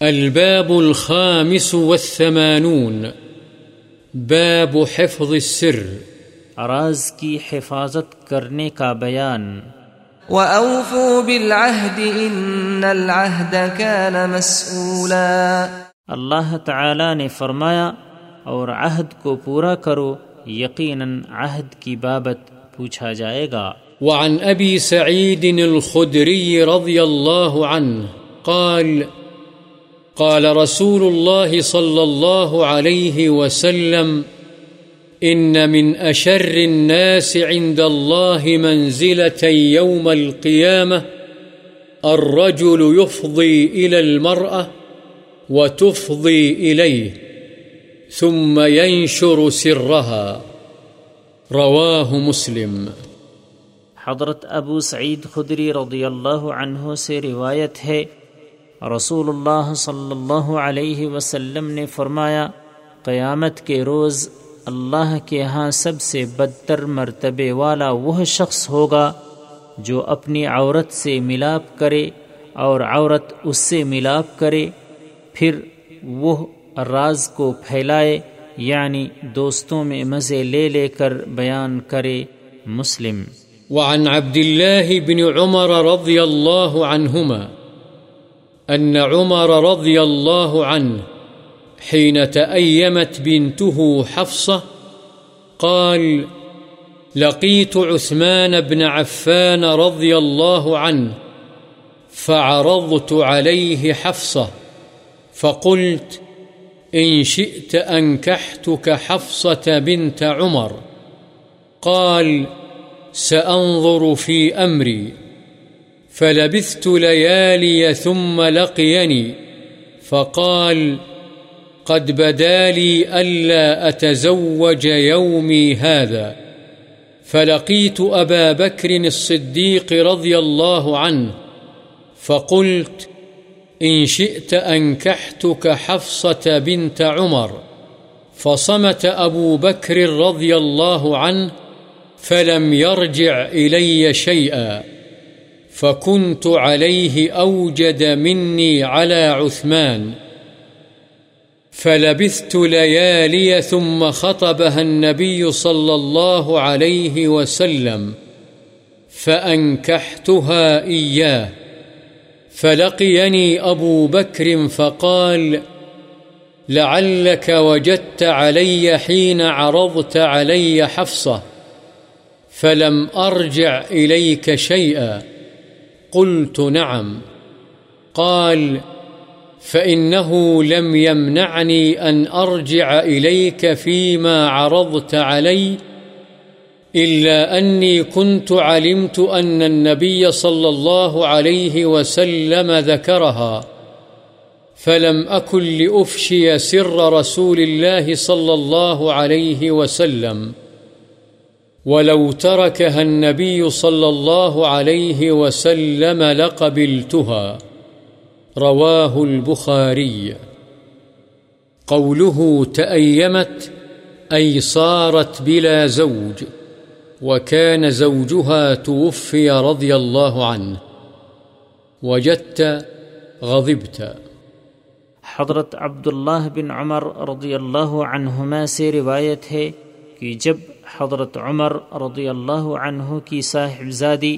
الباب الخامس والثمانون. باب حفظ السر. راز کی حفاظت کرنے کا بیان. وَأَوْفُوا بِالْعَهْدِ إِنَّ الْعَهْدَ كَانَ مَسْئُولًا. اللہ تعالی نے فرمایا اور عہد کو پورا کرو یقیناً عہد کی بابت پوچھا جائے گا. وعن أبي سعيد الخدري رضي الله عنه قال قال رسول الله صلى الله عليه وسلم إن من أشر الناس عند الله منزلة يوم القيامة الرجل يفضي إلى المرأة وتفضي إليه ثم ينشر سرها۔ رواه مسلم۔ حضرت ابو سعید خدری رضی اللہ عنہ سے روایت ہے رسول اللہ صلی اللہ علیہ وسلم نے فرمایا، قیامت کے روز اللہ کے ہاں سب سے بدتر مرتبے والا وہ شخص ہوگا جو اپنی عورت سے ملاپ کرے اور عورت اس سے ملاپ کرے، پھر وہ راز کو پھیلائے یعنی دوستوں میں مزے لے لے کر بیان کرے۔ مسلم۔ وعن عبد الله بن عمر رضي الله عنهما أن عمر رضي الله عنه حين تأيمت بنته حفصة قال، لقيت عثمان بن عفان رضي الله عنه، فعرضت عليه حفصة، فقلت، إن شئت أنكحتك حفصة بنت عمر. قال، سأنظر في أمري. فلبثت ليالي ثم لقيني فقال، قد بدا لي ألا أتزوج يومي هذا. فلقيت أبا بكر الصديق رضي الله عنه، فقلت، إن شئت أنكحتك حفصة بنت عمر. فصمت أبو بكر رضي الله عنه، فلم يرجع إلي شيئا. فكنت عليه أوجد مني على عثمان فلبثت ليالي ثم خطبها النبي صلى الله عليه وسلم فأنكحتها إياه فلقيني أبو بكر فقال لعلك وجدت علي حين عرضت علي حفصة فلم أرجع إليك شيئا قلت نعم. قال، فإنه لم يمنعني أن أرجع إليك فيما عرضت علي، إلا أني كنت علمت أن النبي صلى الله عليه وسلم ذكرها، فلم أكن لأفشي سر رسول الله صلى الله عليه وسلم. ولو تركها النبي صلى الله عليه وسلم لقبلتها. رواه البخاري. قوله تأيمت، أي صارت بلا زوج، وكان زوجها توفي رضي الله عنه. وجدت، غضبت. حضرت عبداللہ بن عمر رضی اللہ عنہما سے روایت ہے کہ جب حضرت عمر رضی اللہ عنہ کی صاحبزادی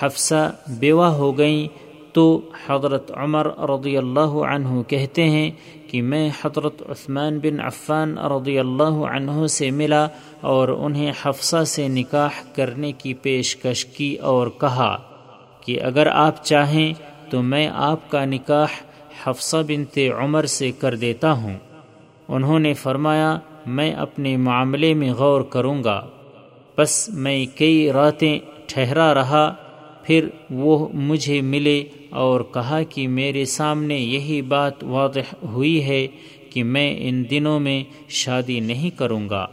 حفصہ بیوہ ہو گئیں تو حضرت عمر رضی اللہ عنہ کہتے ہیں کہ میں حضرت عثمان بن عفان رضی اللہ عنہ سے ملا اور انہیں حفصہ سے نکاح کرنے کی پیشکش کی اور کہا کہ اگر آپ چاہیں تو میں آپ کا نکاح حفصہ بنت عمر سے کر دیتا ہوں۔ انہوں نے فرمایا میں اپنے معاملے میں غور کروں گا۔ بس میں کئی راتیں ٹھہرا رہا، پھر وہ مجھے ملے اور کہا کہ میرے سامنے یہی بات واضح ہوئی ہے کہ میں ان دنوں میں شادی نہیں کروں گا۔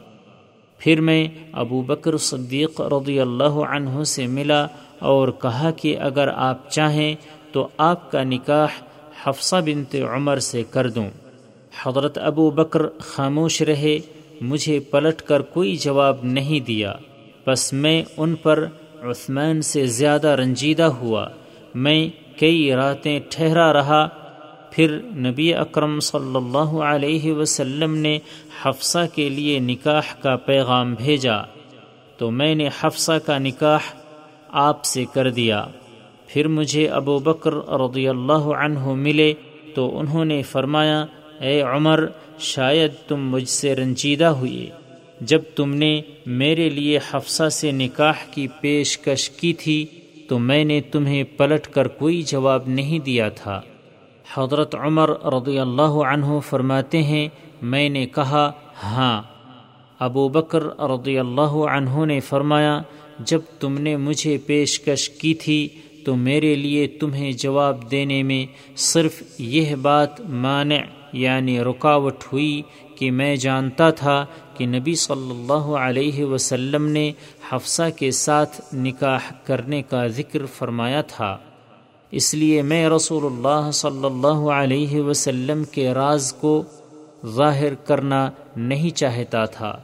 پھر میں ابو بکر صدیق رضی اللہ عنہ سے ملا اور کہا کہ اگر آپ چاہیں تو آپ کا نکاح حفصہ بنت عمر سے کر دوں۔ حضرت ابو بکر خاموش رہے، مجھے پلٹ کر کوئی جواب نہیں دیا۔ بس میں ان پر عثمان سے زیادہ رنجیدہ ہوا۔ میں کئی راتیں ٹھہرا رہا۔ پھر نبی اکرم صلی اللہ علیہ وسلم نے حفصہ کے لیے نکاح کا پیغام بھیجا۔ تو میں نے حفصہ کا نکاح آپ سے کر دیا۔ پھر مجھے ابو بکر رضی اللہ عنہ ملے۔ تو انہوں نے فرمایا اے عمر، شاید تم مجھ سے رنجیدہ ہوئے۔ جب تم نے میرے لیے حفصہ سے نکاح کی پیشکش کی تھی، تو میں نے تمہیں پلٹ کر کوئی جواب نہیں دیا تھا۔ حضرت عمر رضی اللہ عنہ فرماتے ہیں، میں نے کہا ہاں۔ ابو بکر رضی اللہ عنہ نے فرمایا، جب تم نے مجھے پیشکش کی تھی، تو میرے لیے تمہیں جواب دینے میں صرف یہ بات مانع۔ یعنی رکاوٹ ہوئی کہ میں جانتا تھا کہ نبی صلی اللہ علیہ وسلم نے حفصہ کے ساتھ نکاح کرنے کا ذکر فرمایا تھا۔ اس لیے میں رسول اللہ صلی اللہ علیہ وسلم کے راز کو ظاہر کرنا نہیں چاہتا تھا۔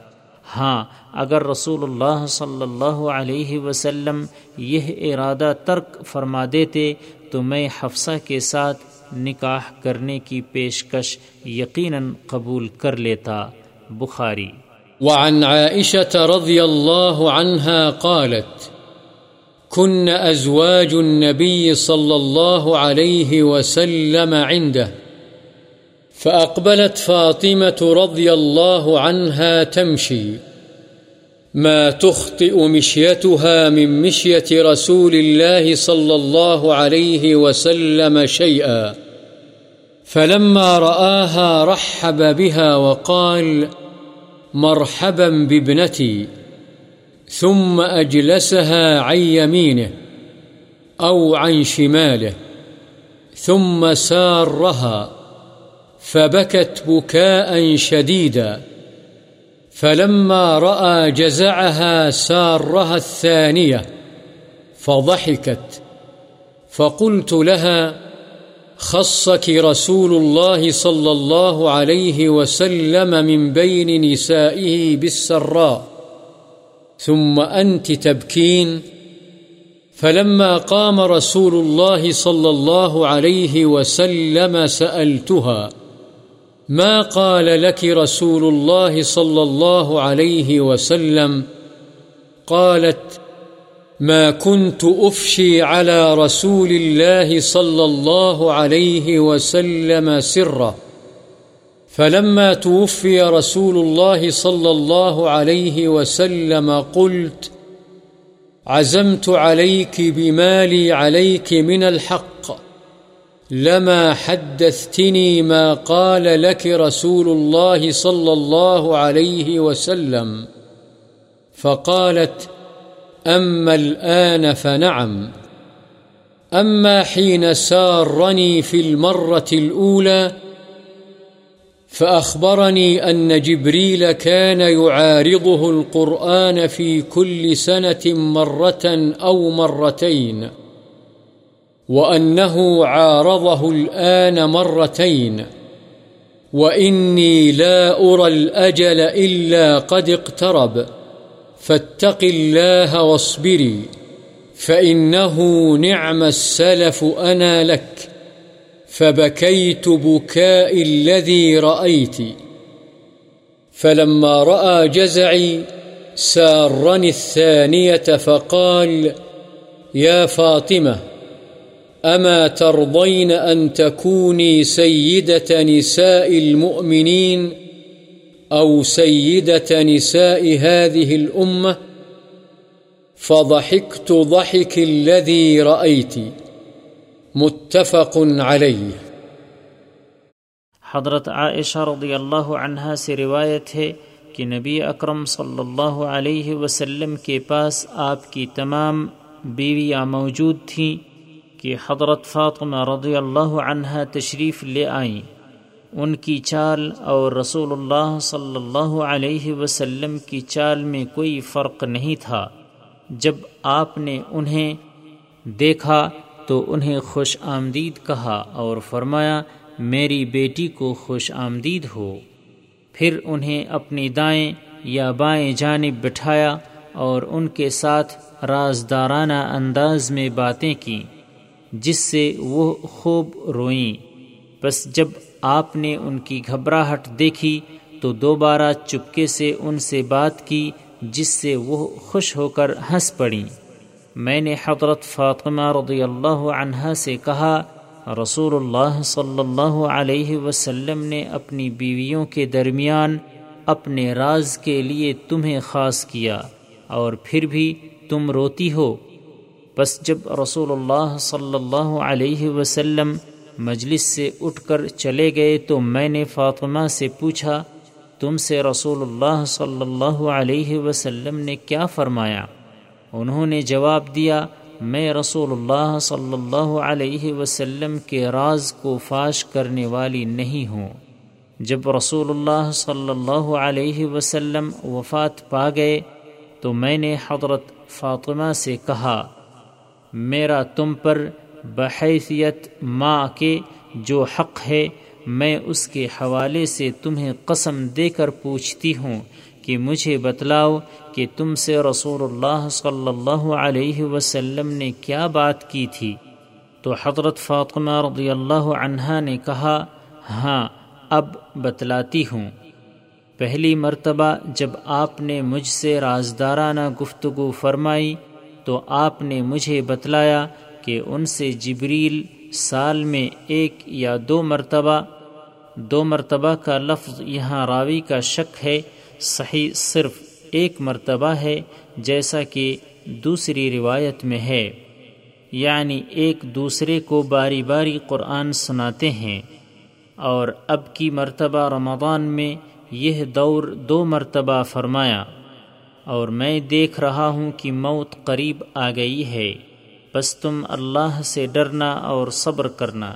ہاں اگر رسول اللہ صلی اللہ علیہ وسلم یہ ارادہ ترک فرما دیتے تو میں حفصہ کے ساتھ نکاح کرنے کی پیشکش یقیناً قبول کر لیتا، بخاری۔ وعن عائشة رضي الله عنها قالت كن أزواج النبي صلى الله عليه وسلم عنده، فأقبلت فاطمة رضي الله عنها تمشي ما تخطئ مشيتها من مشية رسول الله صلى الله عليه وسلم شيئا. فلما رآها رحب بها وقال، مرحبا بابنتي، ثم أجلسها عن يمينه أو عن شماله، ثم سارها، فبكت بكاء شديدا. فلما رأى جزعها سارها الثانية فضحكت. فقلت لها، خصك رسول الله صلى الله عليه وسلم من بين نسائه بالسراء، ثم أنت تبكين؟ فلما قام رسول الله صلى الله عليه وسلم سألتها ما قال لك رسول الله صلى الله عليه وسلم؟ قالت، ما كنت أفشي على رسول الله صلى الله عليه وسلم سرا. فلما توفي رسول الله صلى الله عليه وسلم قلت، عزمت عليك بمالي عليك من الحق. لما حدثتني ما قال لك رسول الله صلى الله عليه وسلم فقالت، أما الآن فنعم. أما حين سارني في المرة الأولى، فأخبرني أن جبريل كان يعارضه القرآن في كل سنة مرة أو مرتين. وأنه عارضه الآن مرتين وإني لا أرى الأجل إلا قد اقترب فاتق الله واصبري فإنه نعم السلف أنا لك فبكيت بكاء الذي رأيت فلما رأى جزعي سارني الثانية فقال يا فاطمة أما ترضين أن تكوني سيدة نساء المؤمنين أو سيدة نساء هذه الأمة فضحكت ضحك الذي رأيت متفق عليه حضرت عائشہ رضی اللہ عنہا سے روایت ہے کہ نبی اکرم صلی اللہ علیہ وسلم کے پاس آپ کی تمام بیویاں موجود تھیں کہ حضرت فاطمہ رضی اللہ عنہ تشریف لے آئیں۔ ان کی چال اور رسول اللہ صلی اللہ علیہ وسلم کی چال میں کوئی فرق نہیں تھا۔ جب آپ نے انہیں دیکھا تو انہیں خوش آمدید کہا اور فرمایا، میری بیٹی کو خوش آمدید ہو۔ پھر انہیں اپنی دائیں یا بائیں جانب بٹھایا اور ان کے ساتھ رازدارانہ انداز میں باتیں کیں۔ جس سے وہ خوب روئیں۔ بس جب آپ نے ان کی گھبراہٹ دیکھی تو دوبارہ چپکے سے ان سے بات کی جس سے وہ خوش ہو کر ہنس پڑیں۔ میں نے حضرت فاطمہ رضی اللہ عنہ سے کہا، رسول اللہ صلی اللہ علیہ وسلم نے اپنی بیویوں کے درمیان اپنے راز کے لیے تمہیں خاص کیا اور پھر بھی تم روتی ہو۔ بس جب رسول اللہ صلی اللہ علیہ وسلم مجلس سے اٹھ کر چلے گئے تو میں نے فاطمہ سے پوچھا، تم سے رسول اللہ صلی اللہ علیہ وسلم نے کیا فرمایا؟ انہوں نے جواب دیا، میں رسول اللہ صلی اللہ علیہ وسلم کے راز کو فاش کرنے والی نہیں ہوں۔ جب رسول اللہ صلی اللہ علیہ وسلم وفات پا گئے تو میں نے حضرت فاطمہ سے کہا میرا تم پر بحیثیت ماں کے جو حق ہے، میں اس کے حوالے سے تمہیں قسم دے کر پوچھتی ہوں کہ مجھے بتلاؤ کہ تم سے رسول اللہ صلی اللہ علیہ وسلم نے کیا بات کی تھی۔ تو حضرت فاطمہ رضی اللہ عنہ نے کہا ہاں اب بتلاتی ہوں۔ پہلی مرتبہ جب آپ نے مجھ سے رازدارانہ گفتگو فرمائی تو آپ نے مجھے بتلایا کہ ان سے جبریل سال میں ایک یا دو مرتبہ دو مرتبہ کا لفظ یہاں راوی کا شک ہے، صحیح صرف ایک مرتبہ ہے جیسا کہ دوسری روایت میں ہے۔ یعنی ایک دوسرے کو باری باری قرآن سناتے ہیں۔ اور اب کی مرتبہ رمضان میں یہ دور دو مرتبہ فرمایا۔ اور میں دیکھ رہا ہوں کہ موت قریب آ گئی ہے۔ بس تم اللہ سے ڈرنا اور صبر کرنا،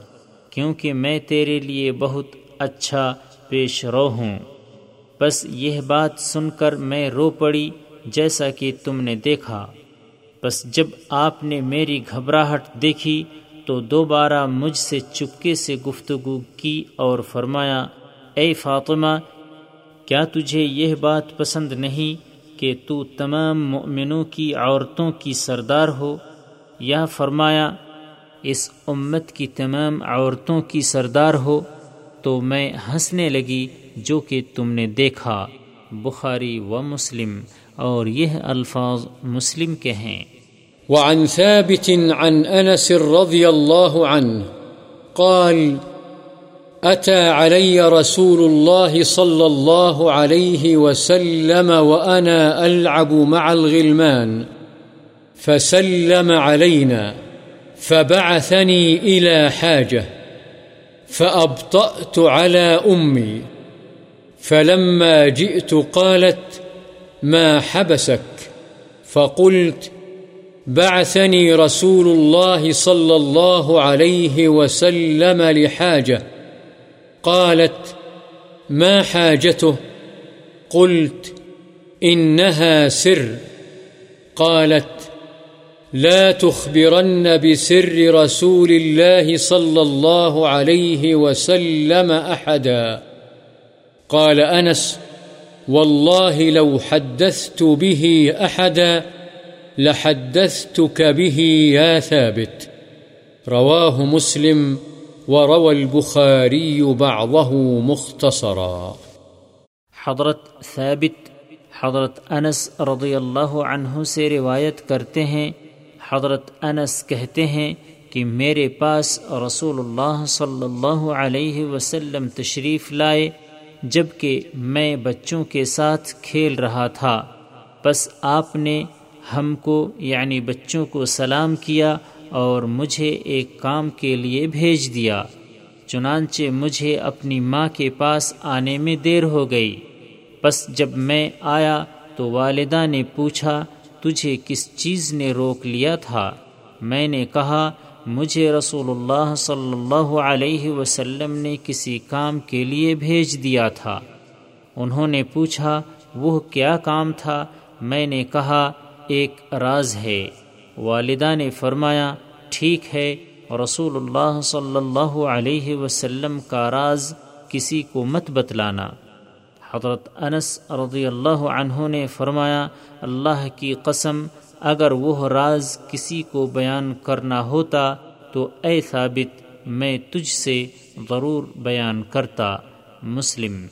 کیونکہ میں تیرے لیے بہت اچھا پیش رو ہوں۔ بس یہ بات سن کر میں رو پڑی جیسا کہ تم نے دیکھا۔ بس جب آپ نے میری گھبراہٹ دیکھی تو دوبارہ مجھ سے چپکے سے گفتگو کی اور فرمایا، اے فاطمہ، کیا تجھے یہ بات پسند نہیں کہ تو تمام مؤمنوں کی عورتوں کی سردار ہو۔ یا فرمایا، اس امت کی تمام عورتوں کی سردار ہو تو میں ہنسنے لگی جو کہ تم نے دیکھا۔ بخاری و مسلم، اور یہ الفاظ مسلم کے ہیں۔ وعن ثابت عن انس رضی اللہ عنہ قال أتى علي رسول الله صلى الله عليه وسلم وأنا ألعب مع الغلمان، فسلم علينا، فبعثني إلى حاجة، فأبطأت على أمي، فلما جئت قالت ما حبسك؟ فقلت بعثني رسول الله صلى الله عليه وسلم لحاجة. قالت، ما حاجته؟ قلت، إنها سر. قالت، لا تخبرن بسر رسول الله صلى الله عليه وسلم أحدا. قال أنس، والله لو حدثت به أحدا لحدثتك به يا ثابت. رواه مسلم وروى البخاري بعضه مختصرا. حضرت ثابت، حضرت انس رضی اللہ عنہ سے روایت کرتے ہیں، حضرت انس کہتے ہیں کہ میرے پاس رسول اللہ صلی اللہ علیہ وسلم تشریف لائے جبکہ میں بچوں کے ساتھ کھیل رہا تھا۔ بس آپ نے ہم کو یعنی بچوں کو سلام کیا اور مجھے ایک کام کے لیے بھیج دیا، چنانچہ مجھے اپنی ماں کے پاس آنے میں دیر ہو گئی۔ بس جب میں آیا تو والدہ نے پوچھا، تجھے کس چیز نے روک لیا تھا؟ میں نے کہا، مجھے رسول اللہ صلی اللہ علیہ وسلم نے کسی کام کے لیے بھیج دیا تھا۔ انہوں نے پوچھا، وہ کیا کام تھا؟ میں نے کہا، ایک راز ہے۔ والدہ نے فرمایا ٹھیک ہے، رسول اللہ صلی اللہ علیہ وسلم کا راز کسی کو مت بتلانا۔ حضرت انس رضی اللہ عنہ نے فرمایا، اللہ کی قسم، اگر وہ راز کسی کو بیان کرنا ہوتا تو اے ثابت، میں تجھ سے ضرور بیان کرتا۔ مسلم